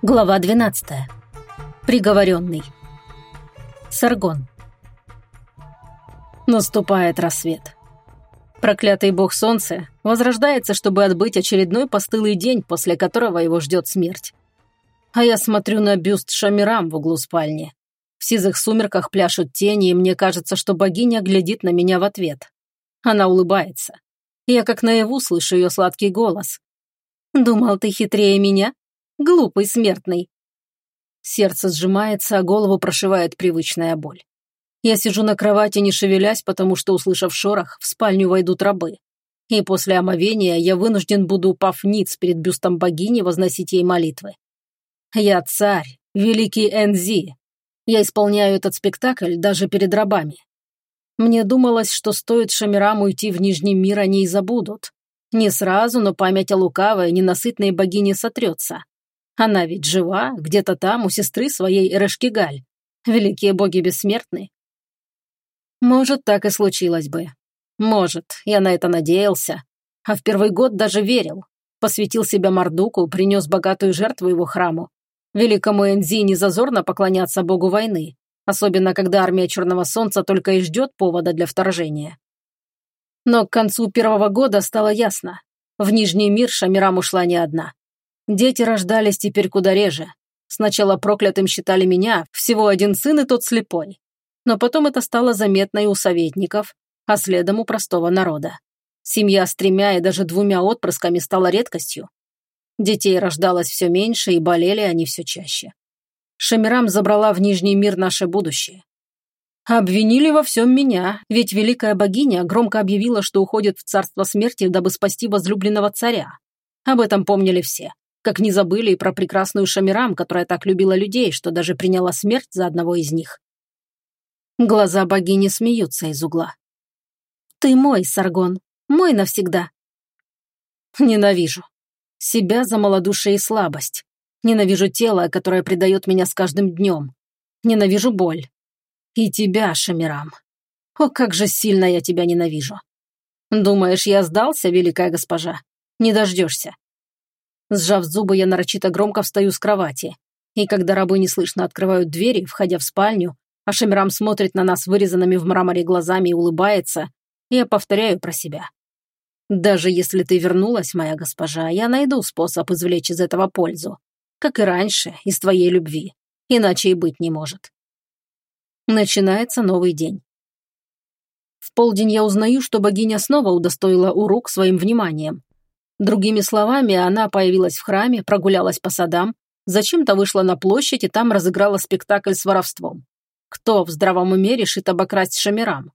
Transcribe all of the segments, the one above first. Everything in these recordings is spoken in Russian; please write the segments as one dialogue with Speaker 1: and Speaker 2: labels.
Speaker 1: Глава 12. Приговоренный. Саргон. Наступает рассвет. Проклятый бог солнца возрождается, чтобы отбыть очередной постылый день, после которого его ждет смерть. А я смотрю на бюст Шамирам в углу спальни. В сизых сумерках пляшут тени, и мне кажется, что богиня глядит на меня в ответ. Она улыбается. Я как наяву слышу ее сладкий голос. «Думал, ты хитрее меня?» Глупый смертный. Сердце сжимается, а голову прошивает привычная боль. Я сижу на кровати, не шевелясь, потому что, услышав шорох, в спальню войдут рабы. И после омовения я вынужден буду, упав ниц перед бюстом богини, возносить ей молитвы. Я царь, великий Энзи. Я исполняю этот спектакль даже перед рабами. Мне думалось, что стоит Шамирам уйти в Нижний мир, они и забудут. Не сразу, но память о лукавой, ненасытной богине сотрется. Она ведь жива, где-то там, у сестры своей Эрешкигаль. Великие боги бессмертны. Может, так и случилось бы. Может, я на это надеялся. А в первый год даже верил. Посвятил себя Мардуку, принес богатую жертву его храму. Великому Энзи не зазорно поклоняться богу войны, особенно когда армия Черного Солнца только и ждет повода для вторжения. Но к концу первого года стало ясно. В Нижний мир Шамирам ушла не одна. Дети рождались теперь куда реже. Сначала проклятым считали меня, всего один сын и тот слепой. Но потом это стало заметно и у советников, а следом у простого народа. Семья с тремя и даже двумя отпрысками стала редкостью. Детей рождалось все меньше, и болели они все чаще. Шамирам забрала в Нижний мир наше будущее. Обвинили во всем меня, ведь великая богиня громко объявила, что уходит в царство смерти, дабы спасти возлюбленного царя. Об этом помнили все. Как не забыли и про прекрасную Шамирам, которая так любила людей, что даже приняла смерть за одного из них. Глаза богини смеются из угла. «Ты мой, Саргон, мой навсегда». Ненавижу. Себя за малодушие и слабость. Ненавижу тело, которое предает меня с каждым днем. Ненавижу боль. И тебя, Шамирам. О, как же сильно я тебя ненавижу. Думаешь, я сдался, великая госпожа? Не дождешься. Сжав зубы, я нарочито громко встаю с кровати. И когда рабы неслышно открывают двери, входя в спальню, а Шамирам смотрит на нас вырезанными в мраморе глазами и улыбается, я повторяю про себя. Даже если ты вернулась, моя госпожа, я найду способ извлечь из этого пользу. Как и раньше, из твоей любви. Иначе и быть не может. Начинается новый день. В полдень я узнаю, что богиня снова удостоила Урук своим вниманием. Другими словами, она появилась в храме, прогулялась по садам, зачем-то вышла на площадь и там разыграла спектакль с воровством. Кто в здравом уме решит обокрасть Шамирам?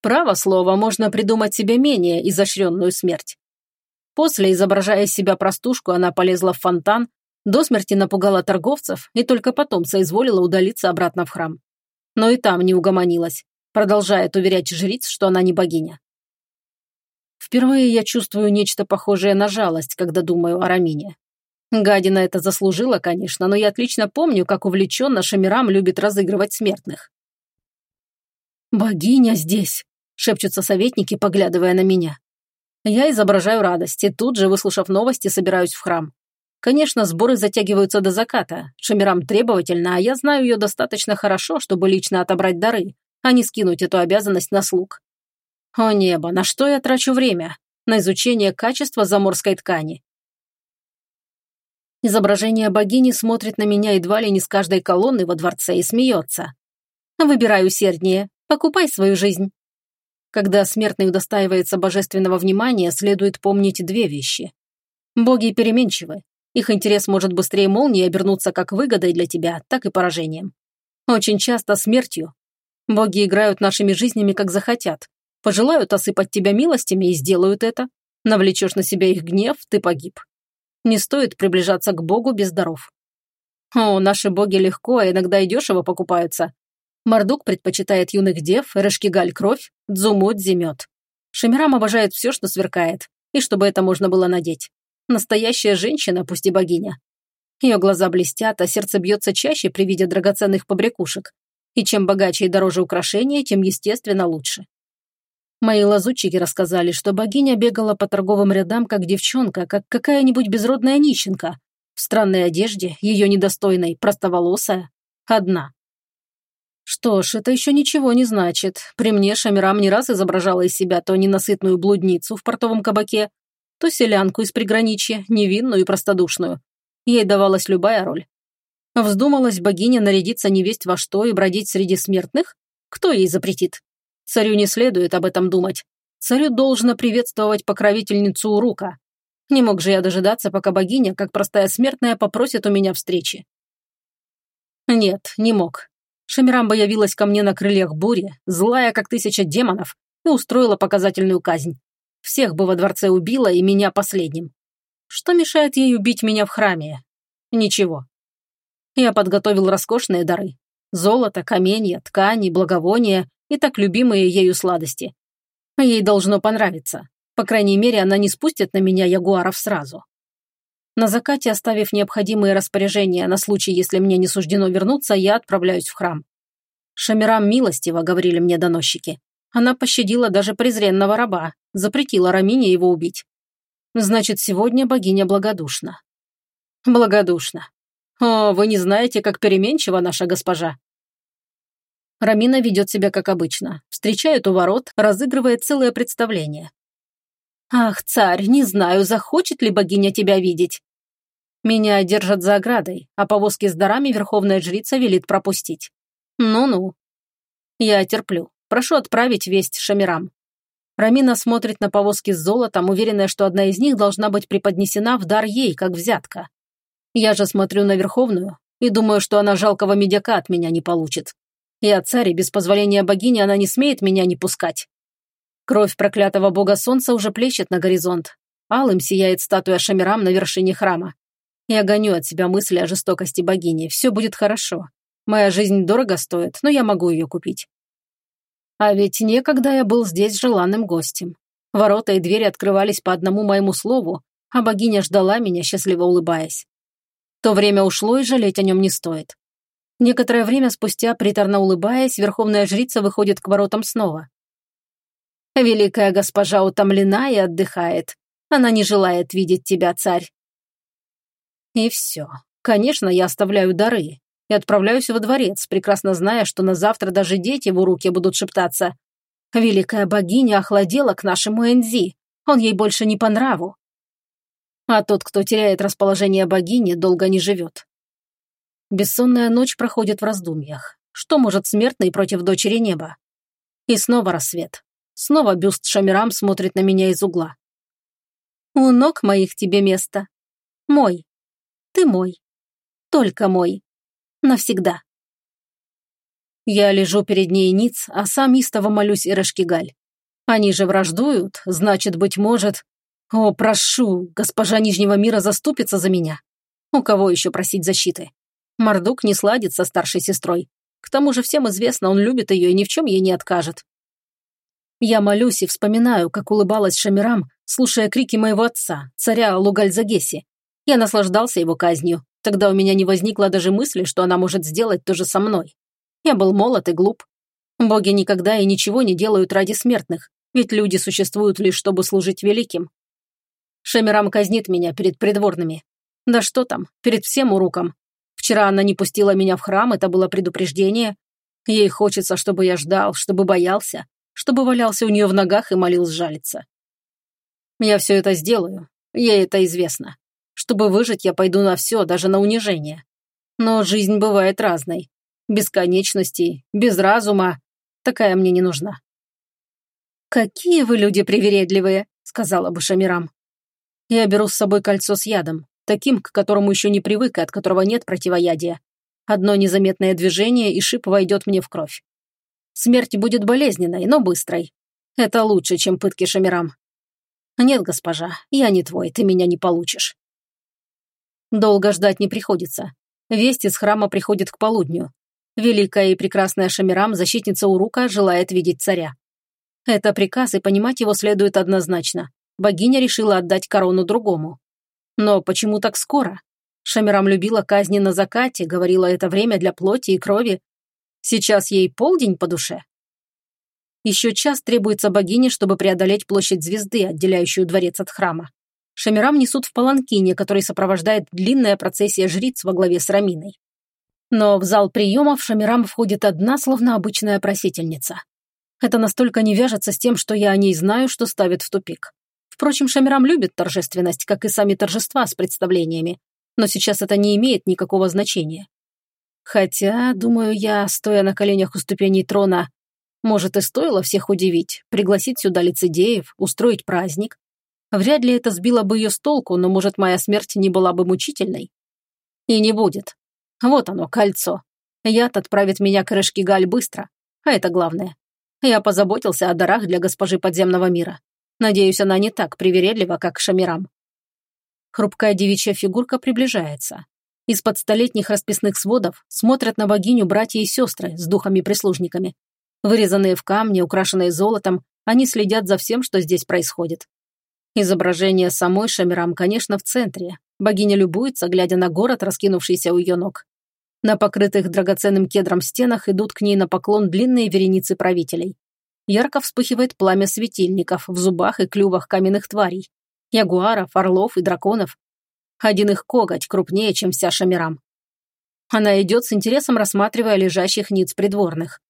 Speaker 1: Право слово, можно придумать себе менее изощренную смерть. После, изображая из себя простушку, она полезла в фонтан, до смерти напугала торговцев и только потом соизволила удалиться обратно в храм. Но и там не угомонилась, продолжает уверять жриц, что она не богиня. Впервые я чувствую нечто похожее на жалость, когда думаю о Рамине. Гадина это заслужила, конечно, но я отлично помню, как увлеченно Шамирам любит разыгрывать смертных. «Богиня здесь!» – шепчутся советники, поглядывая на меня. Я изображаю радость и тут же, выслушав новости, собираюсь в храм. Конечно, сборы затягиваются до заката. Шамирам требовательна, а я знаю ее достаточно хорошо, чтобы лично отобрать дары, а не скинуть эту обязанность на слуг. О небо, на что я трачу время? На изучение качества заморской ткани. Изображение богини смотрит на меня едва ли не с каждой колонны во дворце и смеется. Выбирай усерднее, покупай свою жизнь. Когда смертный удостаивается божественного внимания, следует помнить две вещи. Боги переменчивы. Их интерес может быстрее молнии обернуться как выгодой для тебя, так и поражением. Очень часто смертью. Боги играют нашими жизнями, как захотят, Пожелают осыпать тебя милостями и сделают это. Навлечешь на себя их гнев, ты погиб. Не стоит приближаться к Богу без даров. О, наши боги легко, а иногда и дешево покупаются. Мардук предпочитает юных дев, Рашкигаль кровь, Дзумут зимет. Шамирам обожает все, что сверкает, и чтобы это можно было надеть. Настоящая женщина, пусть и богиня. Ее глаза блестят, а сердце бьется чаще при виде драгоценных побрякушек. И чем богаче и дороже украшения, тем, естественно, лучше. Мои лазутчики рассказали, что богиня бегала по торговым рядам как девчонка, как какая-нибудь безродная нищенка, В странной одежде, ее недостойной, простоволосая. Одна. Что ж, это еще ничего не значит. При мне Шамирам не раз изображала из себя то ненасытную блудницу в портовом кабаке, то селянку из приграничья, невинную и простодушную. Ей давалась любая роль. Вздумалась богиня нарядиться невесть во что и бродить среди смертных? Кто ей запретит? Царю не следует об этом думать. Царю должно приветствовать покровительницу Урука. Не мог же я дожидаться, пока богиня, как простая смертная, попросит у меня встречи. Нет, не мог. Шамирамба явилась ко мне на крыльях бури, злая, как тысяча демонов, и устроила показательную казнь. Всех бы во дворце убила, и меня последним. Что мешает ей убить меня в храме? Ничего. Я подготовил роскошные дары. Золото, каменья, ткани, благовония и так любимые ею сладости. Ей должно понравиться. По крайней мере, она не спустит на меня ягуаров сразу. На закате, оставив необходимые распоряжения на случай, если мне не суждено вернуться, я отправляюсь в храм. Шамирам милостиво, говорили мне доносчики. Она пощадила даже презренного раба, запретила Рамине его убить. Значит, сегодня богиня благодушна. Благодушна. О, вы не знаете, как переменчива наша госпожа. Рамина ведет себя как обычно. Встречает у ворот, разыгрывает целое представление. «Ах, царь, не знаю, захочет ли богиня тебя видеть». Меня держат за оградой, а повозки с дарами верховная жрица велит пропустить. Ну-ну. Я терплю. Прошу отправить весть Шамирам. Рамина смотрит на повозки с золотом, уверенная, что одна из них должна быть преподнесена в дар ей, как взятка. Я же смотрю на Верховную и думаю, что она жалкого медяка от меня не получит. Я царь, и без позволения богини она не смеет меня не пускать. Кровь проклятого бога солнца уже плещет на горизонт. Алым сияет статуя Шамирам на вершине храма. Я гоню от себя мысли о жестокости богини. Все будет хорошо. Моя жизнь дорого стоит, но я могу ее купить. А ведь некогда я был здесь желанным гостем. Ворота и двери открывались по одному моему слову, а богиня ждала меня, счастливо улыбаясь. То время ушло, и жалеть о нем не стоит. Некоторое время спустя, приторно улыбаясь, верховная жрица выходит к воротам снова. Великая госпожа утомлена и отдыхает. Она не желает видеть тебя, царь. И все. Конечно, я оставляю дары и отправляюсь во дворец, прекрасно зная, что на завтра даже дети в уруке будут шептаться. Великая богиня охладела к нашему Энзи. Он ей больше не по нраву. А тот, кто теряет расположение богини, долго не живет. Бессонная ночь проходит в раздумьях. Что может смертный против дочери неба? И снова рассвет. Снова бюст Шамирам смотрит на меня из угла. «У ног моих тебе место. Мой. Ты мой. Только мой. Навсегда». Я лежу перед ней ниц, а сам истово молюсь Ирошкигаль. Они же враждуют, значит, быть может... О, прошу, госпожа Нижнего мира заступится за меня. У кого еще просить защиты? Мордук не сладит со старшей сестрой. К тому же всем известно, он любит ее и ни в чем ей не откажет. Я молюсь и вспоминаю, как улыбалась Шамирам, слушая крики моего отца, царя Лугальзагеси. Я наслаждался его казнью. Тогда у меня не возникло даже мысли, что она может сделать то же со мной. Я был молод и глуп. Боги никогда и ничего не делают ради смертных, ведь люди существуют лишь, чтобы служить великим. Шамирам казнит меня перед придворными. Да что там, перед всем уруком. Вчера она не пустила меня в храм, это было предупреждение. Ей хочется, чтобы я ждал, чтобы боялся, чтобы валялся у нее в ногах и молил сжалиться. Я все это сделаю, ей это известно. Чтобы выжить, я пойду на все, даже на унижение. Но жизнь бывает разной. Бесконечности, без разума. Такая мне не нужна. «Какие вы люди привередливые», — сказала бы Шамирам. «Я беру с собой кольцо с ядом, таким, к которому еще не привык и от которого нет противоядия. Одно незаметное движение, и шип войдет мне в кровь. Смерть будет болезненной, но быстрой. Это лучше, чем пытки Шамирам. Нет, госпожа, я не твой, ты меня не получишь. Долго ждать не приходится. Весть из храма приходит к полудню. Великая и прекрасная Шамирам, защитница Урука, желает видеть царя. Это приказ, и понимать его следует однозначно. Богиня решила отдать корону другому. Но почему так скоро? Шамирам любила казни на закате, говорила это время для плоти и крови, Сейчас ей полдень по душе. Еще час требуется богине, чтобы преодолеть площадь звезды, отделяющую дворец от храма. Шамирам несут в паланкине, который сопровождает длинная процессия жриц во главе с Раминой. Но в зал приемов Шамирам входит одна, словно обычная просительница. Это настолько не вяжется с тем, что я о ней знаю, что ставит в тупик. Впрочем, Шамирам любит торжественность, как и сами торжества с представлениями. Но сейчас это не имеет никакого значения. Хотя, думаю я, стоя на коленях у ступеней трона, может и стоило всех удивить, пригласить сюда лицедеев, устроить праздник. Вряд ли это сбило бы ее с толку, но, может, моя смерть не была бы мучительной? И не будет. Вот оно, кольцо. Яд отправит меня к Галь быстро, а это главное. Я позаботился о дарах для госпожи подземного мира. Надеюсь, она не так привередлива, как Шамирам. Хрупкая девичья фигурка приближается. Из-под столетних расписных сводов смотрят на богиню братья и сестры с духами-прислужниками. Вырезанные в камне, украшенные золотом, они следят за всем, что здесь происходит. Изображение самой Шамирам, конечно, в центре. Богиня любуется, глядя на город, раскинувшийся у ее ног. На покрытых драгоценным кедром стенах идут к ней на поклон длинные вереницы правителей. Ярко вспыхивает пламя светильников в зубах и клювах каменных тварей. Ягуаров, орлов и драконов. Один их коготь крупнее, чем вся Шамирам. Она идет с интересом, рассматривая лежащих ниц придворных.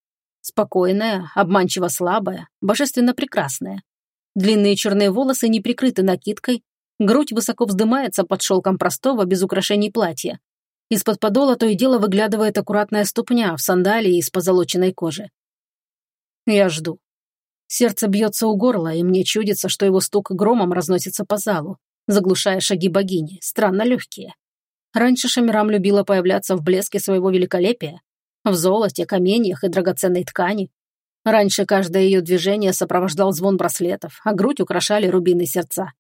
Speaker 1: Спокойная, обманчиво слабая, божественно прекрасная. Длинные черные волосы не прикрыты накидкой, грудь высоко вздымается под шелком простого, без украшений платья, из-под подола то и дело выглядывает аккуратная ступня в сандалии из позолоченной кожи. Я жду. Сердце бьется у горла, и мне чудится, что его стук громом разносится по залу, заглушая шаги богини, странно легкие. Раньше Шамирам любила появляться в блеске своего великолепия, в золоте, каменьях и драгоценной ткани. Раньше каждое ее движение сопровождал звон браслетов, а грудь украшали рубины сердца.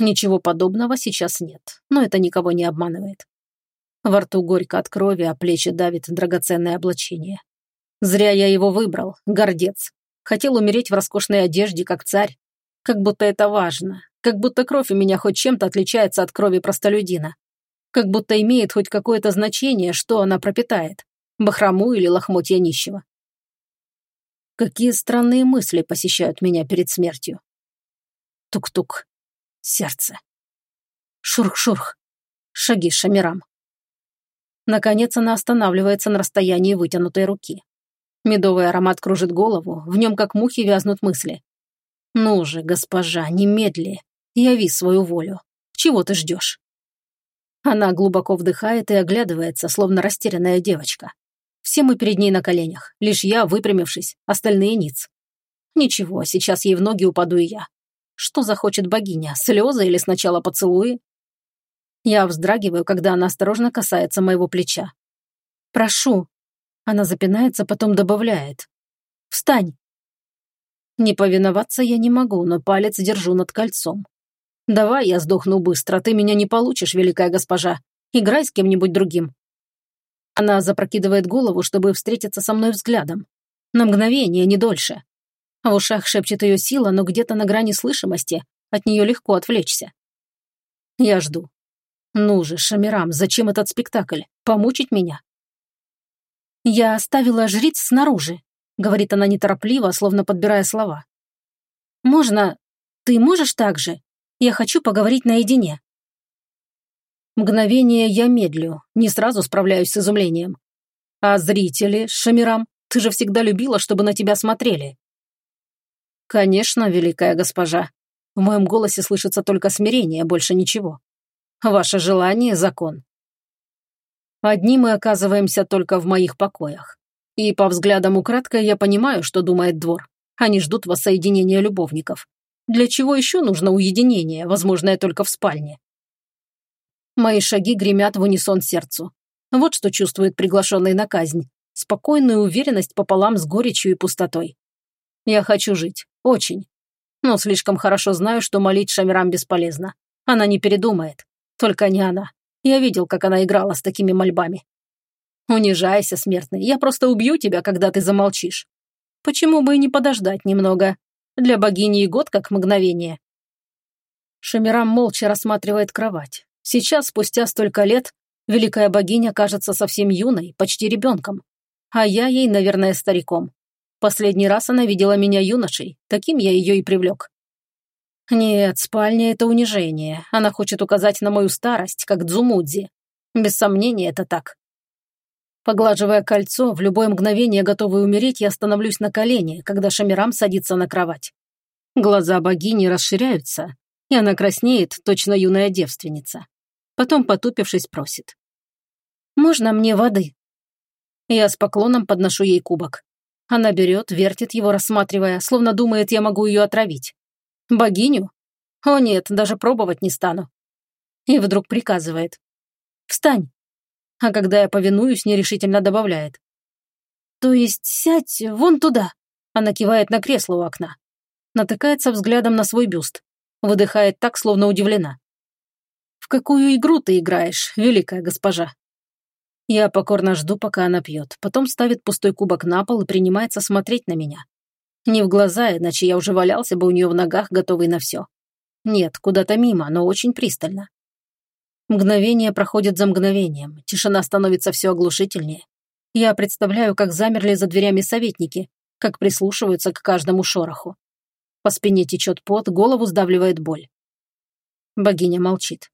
Speaker 1: Ничего подобного сейчас нет, но это никого не обманывает. Во рту горько от крови, а плечи давит драгоценное облачение. Зря я его выбрал, гордец. Хотел умереть в роскошной одежде, как царь. Как будто это важно. Как будто кровь у меня хоть чем-то отличается от крови простолюдина. Как будто имеет хоть какое-то значение, что она пропитает. Бахрому или лохмотья нищего. Какие странные мысли посещают меня перед смертью. Тук-тук. Сердце. Шурх-шурх. Шаги Шамирам. Наконец она останавливается на расстоянии вытянутой руки. Медовый аромат кружит голову, в нем как мухи вязнут мысли. «Ну же, госпожа, немедли, яви свою волю. Чего ты ждешь?» Она глубоко вдыхает и оглядывается, словно растерянная девочка. Все мы перед ней на коленях, лишь я, выпрямившись, остальные ниц. Ничего, сейчас ей в ноги упаду и я. Что захочет богиня, слезы или сначала поцелуи? Я вздрагиваю, когда она осторожно касается моего плеча. «Прошу». Она запинается, потом добавляет. «Встань». Не повиноваться я не могу, но палец держу над кольцом. «Давай я сдохну быстро, ты меня не получишь, великая госпожа. Играй с кем-нибудь другим». Она запрокидывает голову, чтобы встретиться со мной взглядом. На мгновение, не дольше. В ушах шепчет ее сила, но где-то на грани слышимости от нее легко отвлечься. Я жду. Ну же, Шамирам, зачем этот спектакль? Помучить меня? Я оставила жриц снаружи, говорит она неторопливо, словно подбирая слова. Можно... Ты можешь так же? Я хочу поговорить наедине. Мгновение я медлю, не сразу справляюсь с изумлением. А зрители, Шамирам, ты же всегда любила, чтобы на тебя смотрели. Конечно, великая госпожа. В моем голосе слышится только смирение, больше ничего. Ваше желание – закон. Одни мы оказываемся только в моих покоях. И по взглядам украдкой я понимаю, что думает двор. Они ждут воссоединения любовников. Для чего еще нужно уединение, возможное только в спальне? Мои шаги гремят в унисон сердцу. Вот что чувствует приглашенный на казнь. Спокойную уверенность пополам с горечью и пустотой. Я хочу жить. Очень. Но слишком хорошо знаю, что молить Шамирам бесполезно. Она не передумает. Только не она. Я видел, как она играла с такими мольбами. Унижайся, смертный, я просто убью тебя, когда ты замолчишь. Почему бы и не подождать немного? Для богини и год как мгновение. Шамирам молча рассматривает кровать. Сейчас, спустя столько лет, великая богиня кажется совсем юной, почти ребенком. А я ей, наверное, стариком. Последний раз она видела меня юношей, таким я ее и привлек. Нет, спальня — это унижение. Она хочет указать на мою старость, как Дзумудзи. Без сомнения, это так. Поглаживая кольцо, в любое мгновение готовый умереть, я становлюсь на колени, когда Шамирам садится на кровать. Глаза богини расширяются, и она краснеет, точно юная девственница. Потом, потупившись, просит. «Можно мне воды?» Я с поклоном подношу ей кубок. Она берет, вертит его, рассматривая, словно думает, я могу ее отравить. Богиню? О нет, даже пробовать не стану. И вдруг приказывает. «Встань!» А когда я повинуюсь, нерешительно добавляет. «То есть сядь вон туда!» Она кивает на кресло у окна. Натыкается взглядом на свой бюст. Выдыхает так, словно удивлена. «В какую игру ты играешь, великая госпожа?» Я покорно жду, пока она пьет, потом ставит пустой кубок на пол и принимается смотреть на меня. Не в глаза, иначе я уже валялся бы у нее в ногах, готовый на все. Нет, куда-то мимо, но очень пристально. Мгновение проходит за мгновением, тишина становится все оглушительнее. Я представляю, как замерли за дверями советники, как прислушиваются к каждому шороху. По спине течет пот, голову сдавливает боль. Богиня молчит.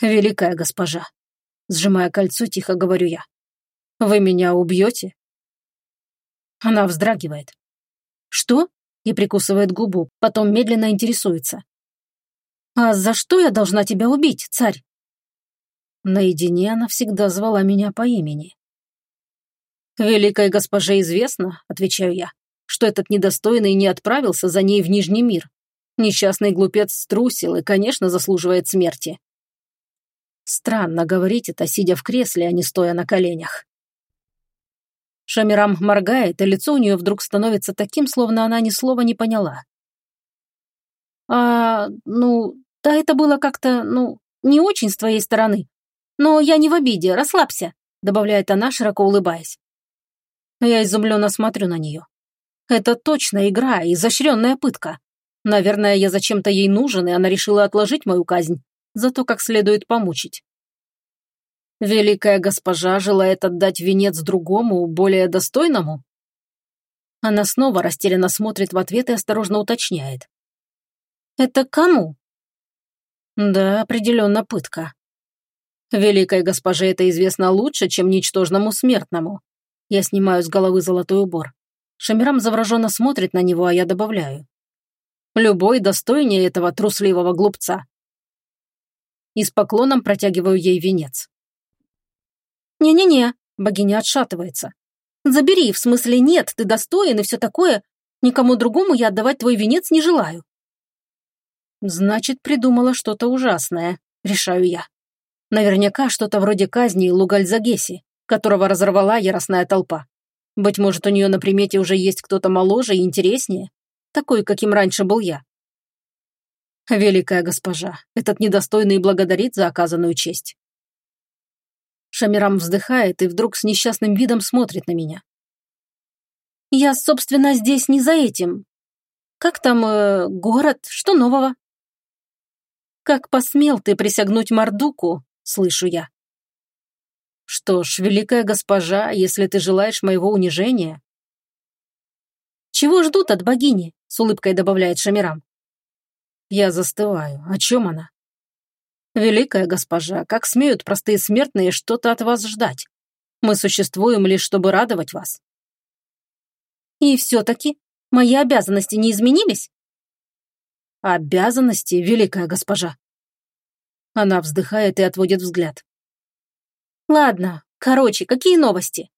Speaker 1: «Великая госпожа, Сжимая кольцо, тихо говорю я. «Вы меня убьете?» Она вздрагивает. «Что?» и прикусывает губу, потом медленно интересуется. «А за что я должна тебя убить, царь?» Наедине она всегда звала меня по имени. «Великой госпоже известно», — отвечаю я, «что этот недостойный не отправился за ней в Нижний мир. Несчастный глупец струсил и, конечно, заслуживает смерти. Странно говорить это, сидя в кресле, а не стоя на коленях. Шамирам моргает, и лицо у нее вдруг становится таким, словно она ни слова не поняла. «А, ну, да это было как-то, ну, не очень с твоей стороны. Но я не в обиде, расслабься», — добавляет она, широко улыбаясь. Я изумленно смотрю на нее. Это точно игра, изощренная пытка. Наверное, я зачем-то ей нужен, и она решила отложить мою казнь зато как следует помучить. Великая госпожа желает отдать венец другому, более достойному? Она снова растерянно смотрит в ответ и осторожно уточняет. «Это кому?» «Да, определенно пытка. Великой госпоже это известно лучше, чем ничтожному смертному. Я снимаю с головы золотой убор. Шамирам завороженно смотрит на него, а я добавляю. Любой достойнее этого трусливого глупца и с поклоном протягиваю ей венец. «Не-не-не», — богиня отшатывается. «Забери, в смысле нет, ты достоин и все такое. Никому другому я отдавать твой венец не желаю». «Значит, придумала что-то ужасное», — решаю я. Наверняка что-то вроде казни Лугальзагеси, которого разорвала яростная толпа. Быть может, у нее на примете уже есть кто-то моложе и интереснее, такой, каким раньше был я. Великая госпожа, этот недостойный благодарит за оказанную честь. Шамирам вздыхает и вдруг с несчастным видом смотрит на меня. Я, собственно, здесь не за этим. Как там э, город? Что нового? Как посмел ты присягнуть Мардуку, слышу я. Что ж, великая госпожа, если ты желаешь моего унижения... Чего ждут от богини? С улыбкой добавляет Шамирам. Я застываю. О чем она? Великая госпожа, как смеют простые смертные что-то от вас ждать? Мы существуем лишь, чтобы радовать вас. И все-таки мои обязанности не изменились? Обязанности, великая госпожа. Она вздыхает и отводит взгляд. Ладно, короче, какие новости?